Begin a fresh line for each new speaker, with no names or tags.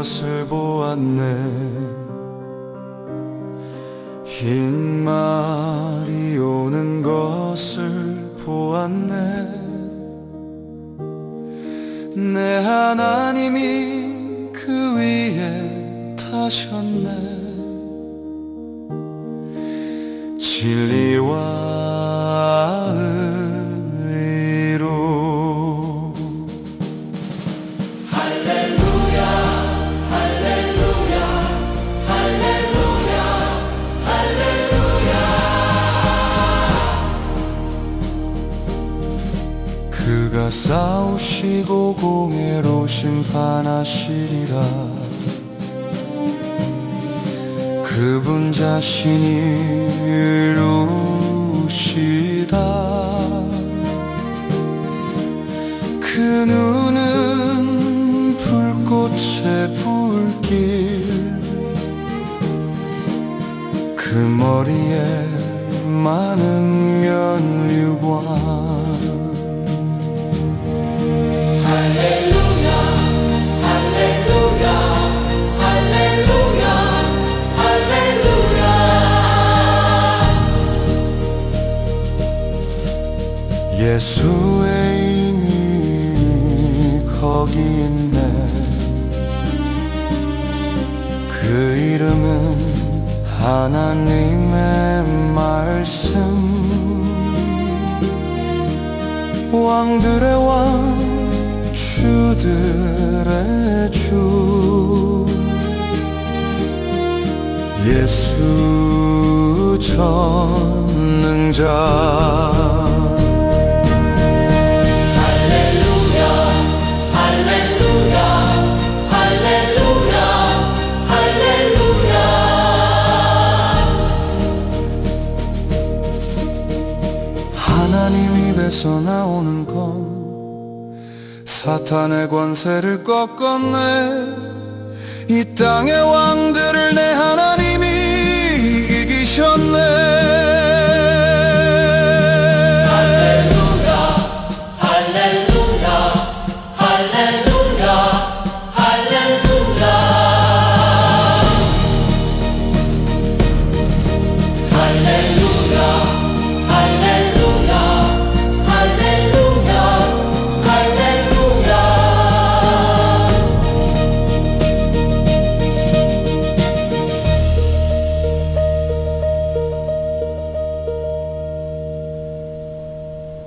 것을 보았네. 흰 말이 오는 것을 보았네. 내 하나님이 그 위에 타셨네. 진리와 의로 그가 싸우시고 공의로 심판하시리라. 그분 자신이 이루시다. 그 눈은 불꽃의 불길. 그 머리에 많은 면류관 예수의 이름이 거기 있네. 그 이름은 하나님의 말씀. 왕들의 왕 주들의 주. 예수 전능자 하나님 입에서 나오는 건 사탄의 권세를 꺾었네. 이 땅의 왕들을 내 하나님